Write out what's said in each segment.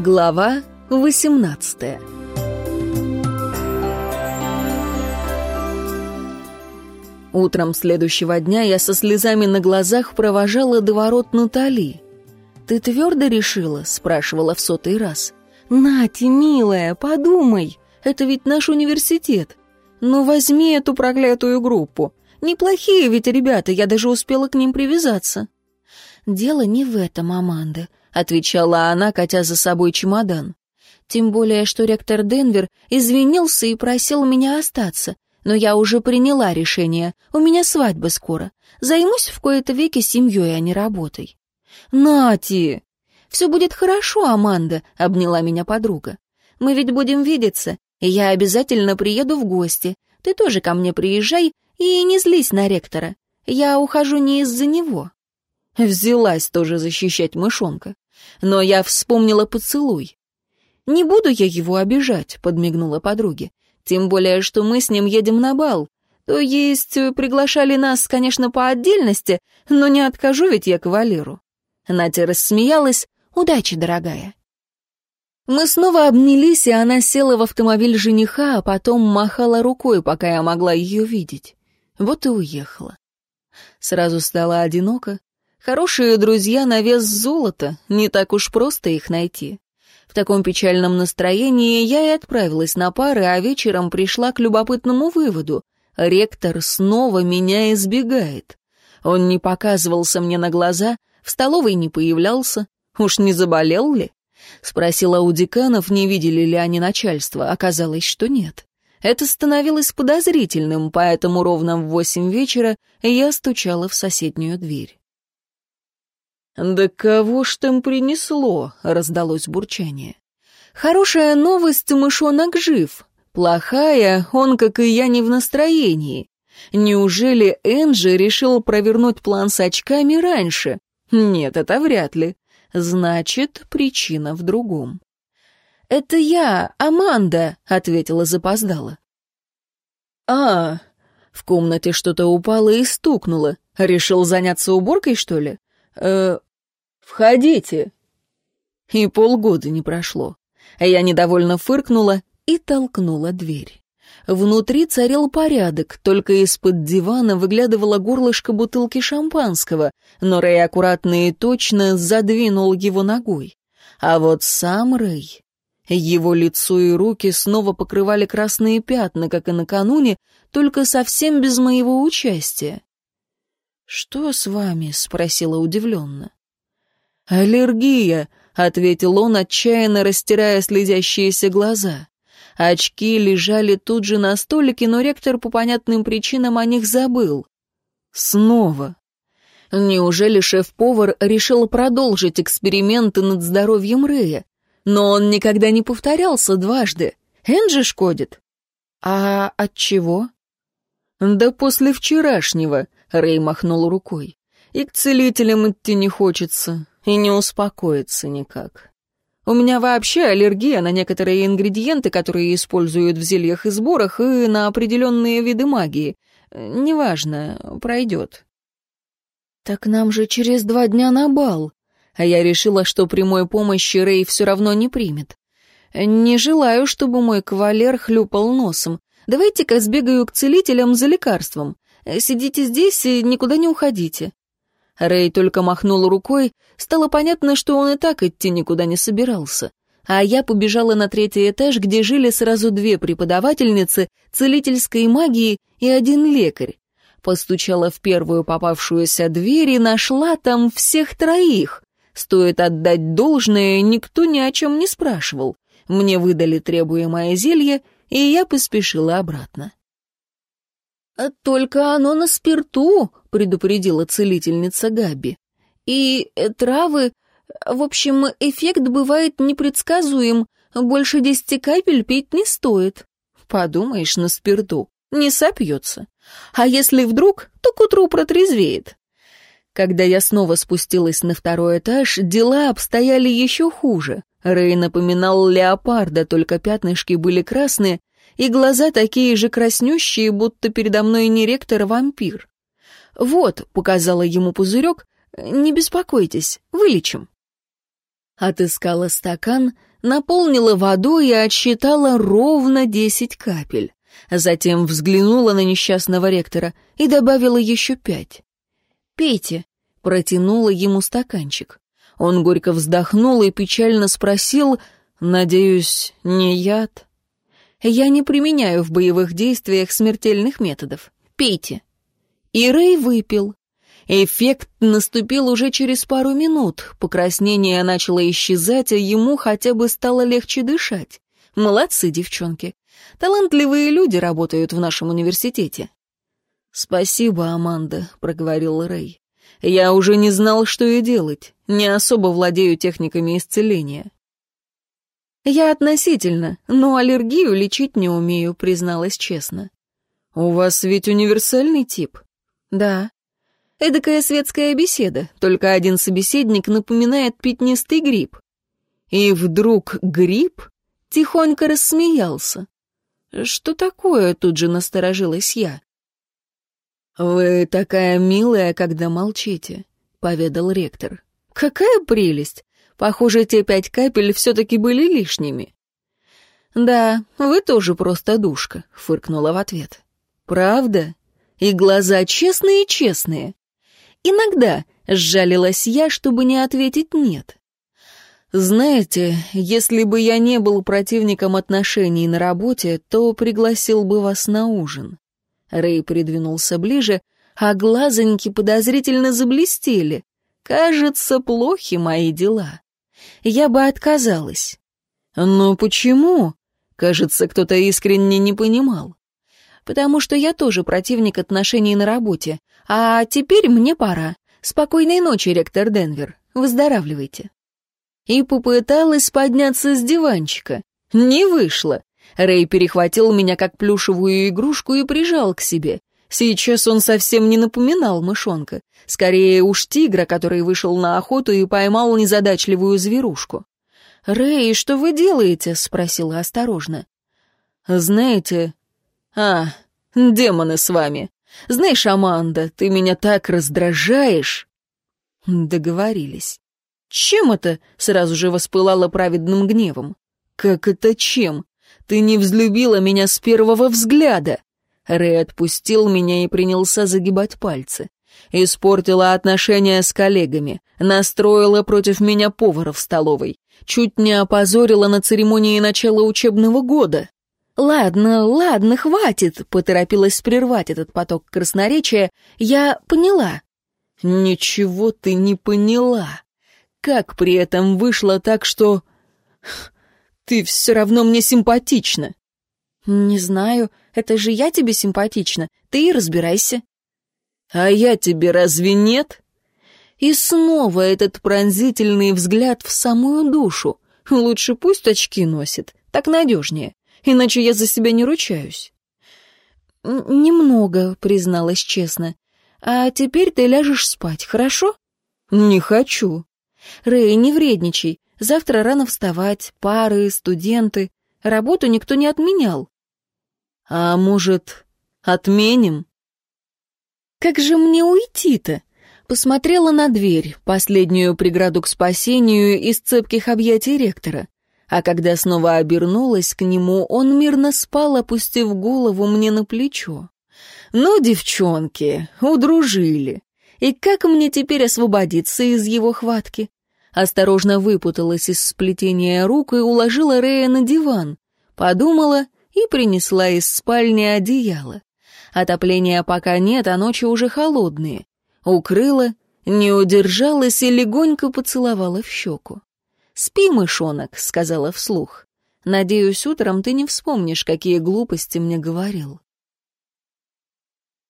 Глава 18 Утром следующего дня я со слезами на глазах провожала до ворот Натали. «Ты твердо решила?» — спрашивала в сотый раз. «Нати, милая, подумай, это ведь наш университет. Ну возьми эту проклятую группу. Неплохие ведь ребята, я даже успела к ним привязаться». «Дело не в этом, Аманда», — отвечала она, катя за собой чемодан. «Тем более, что ректор Денвер извинился и просил меня остаться. Но я уже приняла решение. У меня свадьба скоро. Займусь в кои-то веки семьей, а не работой». «Нати!» «Все будет хорошо, Аманда», — обняла меня подруга. «Мы ведь будем видеться, и я обязательно приеду в гости. Ты тоже ко мне приезжай и не злись на ректора. Я ухожу не из-за него». Взялась тоже защищать мышонка. Но я вспомнила поцелуй. «Не буду я его обижать», — подмигнула подруге. «Тем более, что мы с ним едем на бал. То есть э, приглашали нас, конечно, по отдельности, но не откажу ведь я кавалеру». Натя рассмеялась. «Удачи, дорогая». Мы снова обнялись, и она села в автомобиль жениха, а потом махала рукой, пока я могла ее видеть. Вот и уехала. Сразу стало одиноко, Хорошие друзья на вес золота, не так уж просто их найти. В таком печальном настроении я и отправилась на пары, а вечером пришла к любопытному выводу. Ректор снова меня избегает. Он не показывался мне на глаза, в столовой не появлялся. Уж не заболел ли? Спросила у деканов, не видели ли они начальство. Оказалось, что нет. Это становилось подозрительным, поэтому ровно в восемь вечера я стучала в соседнюю дверь. «Да кого ж там принесло?» — раздалось бурчание. «Хорошая новость, мышонок жив. Плохая, он, как и я, не в настроении. Неужели Энджи решил провернуть план с очками раньше? Нет, это вряд ли. Значит, причина в другом». «Это я, Аманда», — ответила запоздала. «А, в комнате что-то упало и стукнуло. Решил заняться уборкой, что ли? Э, «Входите!» И полгода не прошло. Я недовольно фыркнула и толкнула дверь. Внутри царил порядок, только из-под дивана выглядывало горлышко бутылки шампанского, но Рэй аккуратно и точно задвинул его ногой. А вот сам Рэй... Его лицо и руки снова покрывали красные пятна, как и накануне, только совсем без моего участия. «Что с вами?» — спросила удивленно. «Аллергия», — ответил он, отчаянно растирая слезящиеся глаза. Очки лежали тут же на столике, но ректор по понятным причинам о них забыл. Снова. Неужели шеф-повар решил продолжить эксперименты над здоровьем Рэя? Но он никогда не повторялся дважды. Энджи шкодит. А от чего? Да после вчерашнего, Рэй махнул рукой. И к целителям идти не хочется и не успокоится никак. У меня вообще аллергия на некоторые ингредиенты, которые используют в зельях и сборах, и на определенные виды магии. Неважно, пройдет. Так нам же через два дня на бал. А я решила, что прямой помощи Рэй все равно не примет. Не желаю, чтобы мой кавалер хлюпал носом. Давайте-ка сбегаю к целителям за лекарством. Сидите здесь и никуда не уходите. Рэй только махнул рукой, стало понятно, что он и так идти никуда не собирался. А я побежала на третий этаж, где жили сразу две преподавательницы целительской магии и один лекарь. Постучала в первую попавшуюся дверь и нашла там всех троих. Стоит отдать должное, никто ни о чем не спрашивал. Мне выдали требуемое зелье, и я поспешила обратно. «Только оно на спирту», — предупредила целительница Габи. «И э, травы... В общем, эффект бывает непредсказуем. Больше десяти капель пить не стоит». «Подумаешь, на спирту. Не сопьется. А если вдруг, то к утру протрезвеет». Когда я снова спустилась на второй этаж, дела обстояли еще хуже. Рэй напоминал леопарда, только пятнышки были красные, и глаза такие же краснющие, будто передо мной не ректор, а вампир. «Вот», — показала ему пузырек, — «не беспокойтесь, вылечим». Отыскала стакан, наполнила водой и отсчитала ровно десять капель. Затем взглянула на несчастного ректора и добавила еще пять. «Пейте», — протянула ему стаканчик. Он горько вздохнул и печально спросил, «Надеюсь, не яд?» «Я не применяю в боевых действиях смертельных методов. Пейте». И Рэй выпил. Эффект наступил уже через пару минут. Покраснение начало исчезать, а ему хотя бы стало легче дышать. Молодцы, девчонки. Талантливые люди работают в нашем университете. «Спасибо, Аманда», — проговорил Рэй. «Я уже не знал, что и делать. Не особо владею техниками исцеления». «Я относительно, но аллергию лечить не умею», — призналась честно. «У вас ведь универсальный тип?» «Да». Эдакая светская беседа, только один собеседник напоминает пятнистый гриб. И вдруг гриб тихонько рассмеялся. «Что такое?» — тут же насторожилась я. «Вы такая милая, когда молчите», — поведал ректор. «Какая прелесть! Похоже, те пять капель все-таки были лишними». «Да, вы тоже просто душка», — фыркнула в ответ. «Правда? И глаза честные-честные». «Иногда», — сжалилась я, чтобы не ответить «нет». «Знаете, если бы я не был противником отношений на работе, то пригласил бы вас на ужин». Рэй придвинулся ближе, а глазоньки подозрительно заблестели. «Кажется, плохи мои дела. Я бы отказалась». «Но почему?» Кажется, кто-то искренне не понимал. «Потому что я тоже противник отношений на работе. А теперь мне пора. Спокойной ночи, ректор Денвер. Выздоравливайте» и попыталась подняться с диванчика. Не вышло. Рэй перехватил меня как плюшевую игрушку и прижал к себе. Сейчас он совсем не напоминал мышонка. Скорее уж тигра, который вышел на охоту и поймал незадачливую зверушку. «Рэй, что вы делаете?» — спросила осторожно. «Знаете...» «А, демоны с вами. Знаешь, Аманда, ты меня так раздражаешь». Договорились. «Чем это?» — сразу же воспылала праведным гневом. «Как это чем? Ты не взлюбила меня с первого взгляда!» Рэй отпустил меня и принялся загибать пальцы. Испортила отношения с коллегами, настроила против меня повара в столовой, чуть не опозорила на церемонии начала учебного года. «Ладно, ладно, хватит», — поторопилась прервать этот поток красноречия. «Я поняла». «Ничего ты не поняла», как при этом вышло так, что... Ты все равно мне симпатична. Не знаю, это же я тебе симпатична. Ты и разбирайся. А я тебе разве нет? И снова этот пронзительный взгляд в самую душу. Лучше пусть очки носит, так надежнее. Иначе я за себя не ручаюсь. «Немного», — призналась честно. «А теперь ты ляжешь спать, хорошо?» «Не хочу». «Рэй, не вредничай. Завтра рано вставать, пары, студенты. Работу никто не отменял». «А может, отменим?» «Как же мне уйти-то?» Посмотрела на дверь, последнюю преграду к спасению из цепких объятий ректора. А когда снова обернулась к нему, он мирно спал, опустив голову мне на плечо. «Ну, девчонки, удружили. И как мне теперь освободиться из его хватки? осторожно выпуталась из сплетения рук и уложила Рея на диван, подумала и принесла из спальни одеяло. Отопления пока нет, а ночи уже холодные. Укрыла, не удержалась и легонько поцеловала в щеку. «Спи, мышонок», — сказала вслух. «Надеюсь, утром ты не вспомнишь, какие глупости мне говорил».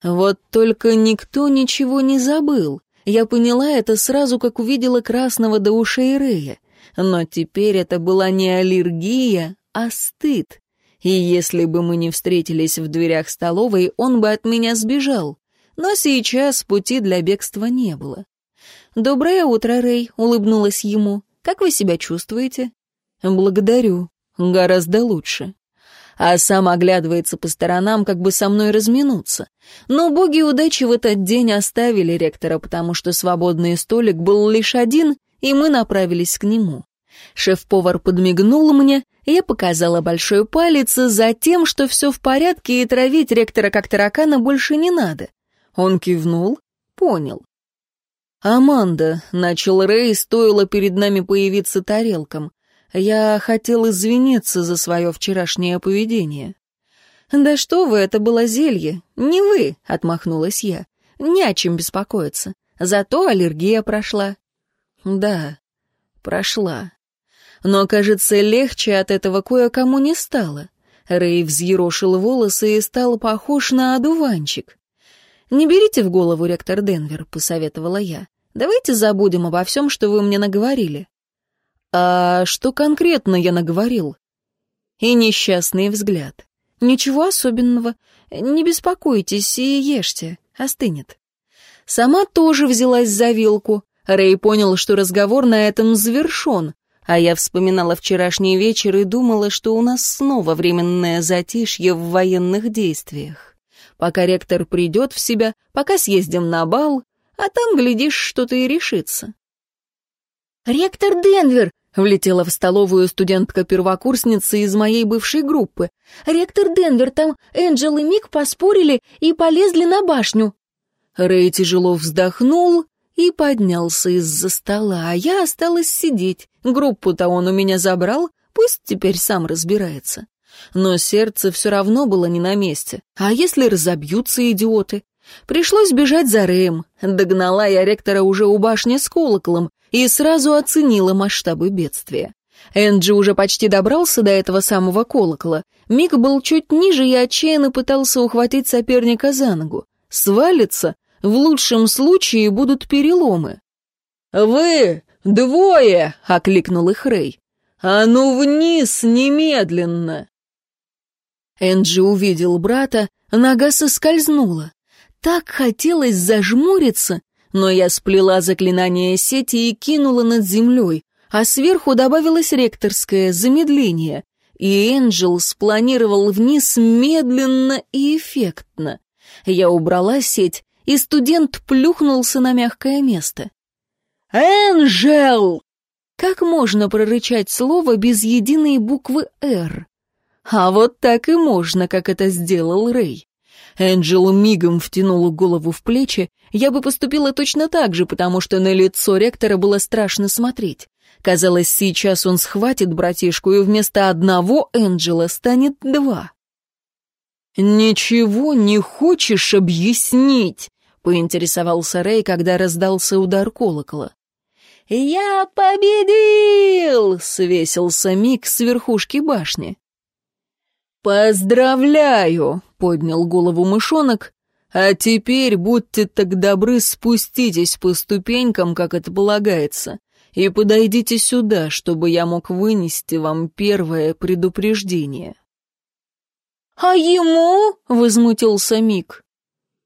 Вот только никто ничего не забыл, я поняла это сразу, как увидела красного до ушей Рея. Но теперь это была не аллергия, а стыд. И если бы мы не встретились в дверях столовой, он бы от меня сбежал. Но сейчас пути для бегства не было. «Доброе утро, Рэй», — улыбнулась ему. «Как вы себя чувствуете?» «Благодарю. Гораздо лучше» а сам оглядывается по сторонам, как бы со мной разминуться. Но боги удачи в этот день оставили ректора, потому что свободный столик был лишь один, и мы направились к нему. Шеф-повар подмигнул мне, я показала большой палец за тем, что все в порядке и травить ректора как таракана больше не надо. Он кивнул, понял. «Аманда», — начал Рэй, стоило перед нами появиться тарелкам. «Я хотел извиниться за свое вчерашнее поведение». «Да что вы, это было зелье. Не вы», — отмахнулась я. «Не о чем беспокоиться. Зато аллергия прошла». «Да, прошла. Но, кажется, легче от этого кое-кому не стало». Рэй взъерошил волосы и стал похож на одуванчик. «Не берите в голову, ректор Денвер», — посоветовала я. «Давайте забудем обо всем, что вы мне наговорили». «А что конкретно я наговорил?» И несчастный взгляд. «Ничего особенного. Не беспокойтесь и ешьте. Остынет». Сама тоже взялась за вилку. Рэй понял, что разговор на этом завершен, а я вспоминала вчерашний вечер и думала, что у нас снова временное затишье в военных действиях. Пока ректор придет в себя, пока съездим на бал, а там, глядишь, что-то и решится. «Ректор Денвер!» Влетела в столовую студентка-первокурсница из моей бывшей группы. «Ректор Денвер, там Энджел и Мик поспорили и полезли на башню». Рэй тяжело вздохнул и поднялся из-за стола, а я осталась сидеть. Группу-то он у меня забрал, пусть теперь сам разбирается. Но сердце все равно было не на месте. А если разобьются идиоты? Пришлось бежать за Рэем. Догнала я ректора уже у башни с колоколом и сразу оценила масштабы бедствия. Энджи уже почти добрался до этого самого колокола. Мик был чуть ниже и отчаянно пытался ухватить соперника за ногу. Свалится, в лучшем случае будут переломы. «Вы, двое!» — окликнул их Рэй. «А ну вниз немедленно!» Энджи увидел брата, нога соскользнула. Так хотелось зажмуриться, но я сплела заклинание сети и кинула над землей, а сверху добавилось ректорское замедление, и Энджел спланировал вниз медленно и эффектно. Я убрала сеть, и студент плюхнулся на мягкое место. «Энджел!» Как можно прорычать слово без единой буквы «Р»? А вот так и можно, как это сделал Рэй. Энджел мигом втянула голову в плечи. Я бы поступила точно так же, потому что на лицо ректора было страшно смотреть. Казалось, сейчас он схватит братишку, и вместо одного Энджела станет два. «Ничего не хочешь объяснить?» — поинтересовался Рэй, когда раздался удар колокола. «Я победил!» — свесился Мик с верхушки башни. «Поздравляю!» — поднял голову мышонок. «А теперь будьте так добры, спуститесь по ступенькам, как это полагается, и подойдите сюда, чтобы я мог вынести вам первое предупреждение». «А ему?» — возмутился Мик.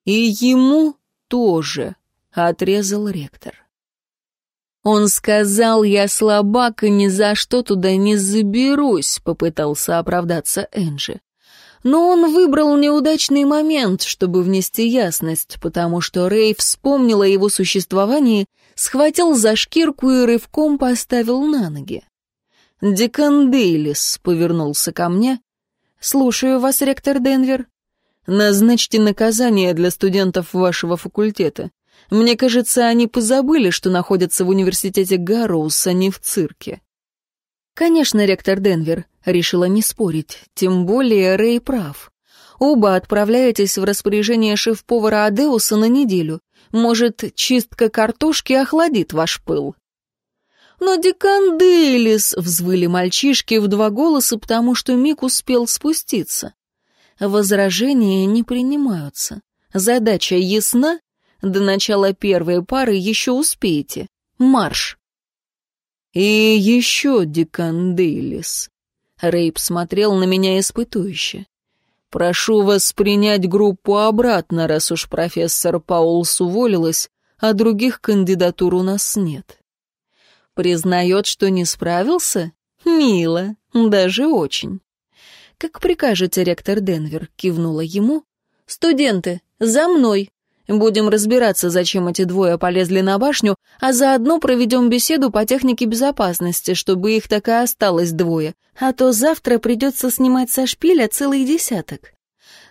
«И ему тоже», — отрезал ректор. «Он сказал, я слабак и ни за что туда не заберусь», — попытался оправдаться Энджи. Но он выбрал неудачный момент, чтобы внести ясность, потому что Рэй вспомнил о его существовании, схватил за шкирку и рывком поставил на ноги. «Декан Дейлис», — повернулся ко мне. «Слушаю вас, ректор Денвер. Назначьте наказание для студентов вашего факультета. Мне кажется, они позабыли, что находятся в университете Гарроуз, а не в цирке. Конечно, ректор Денвер решила не спорить, тем более Рэй прав. Оба отправляетесь в распоряжение шеф-повара Адеуса на неделю. Может, чистка картошки охладит ваш пыл. «Но декан Дейлис!» — взвыли мальчишки в два голоса, потому что Мик успел спуститься. Возражения не принимаются. Задача ясна, до начала первой пары еще успеете. Марш!» «И еще, декан Дейлис!» Рейп смотрел на меня испытующе. «Прошу вас принять группу обратно, раз уж профессор Паулс уволилась, а других кандидатур у нас нет». «Признает, что не справился? Мило, даже очень». «Как прикажете, ректор Денвер?» — кивнула ему. «Студенты, за мной!» Будем разбираться, зачем эти двое полезли на башню, а заодно проведем беседу по технике безопасности, чтобы их так и осталось двое, а то завтра придется снимать со шпиля целый десяток.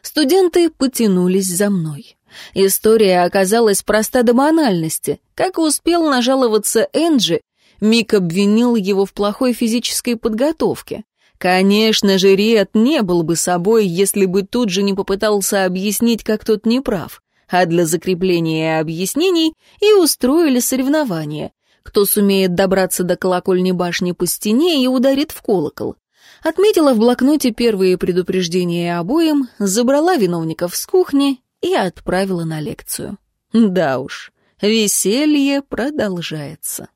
Студенты потянулись за мной. История оказалась проста до банальности. Как успел нажаловаться Энджи, Мик обвинил его в плохой физической подготовке. Конечно же, Риет не был бы собой, если бы тут же не попытался объяснить, как тот неправ а для закрепления объяснений и устроили соревнования. Кто сумеет добраться до колокольни башни по стене и ударит в колокол. Отметила в блокноте первые предупреждения обоим, забрала виновников с кухни и отправила на лекцию. Да уж, веселье продолжается.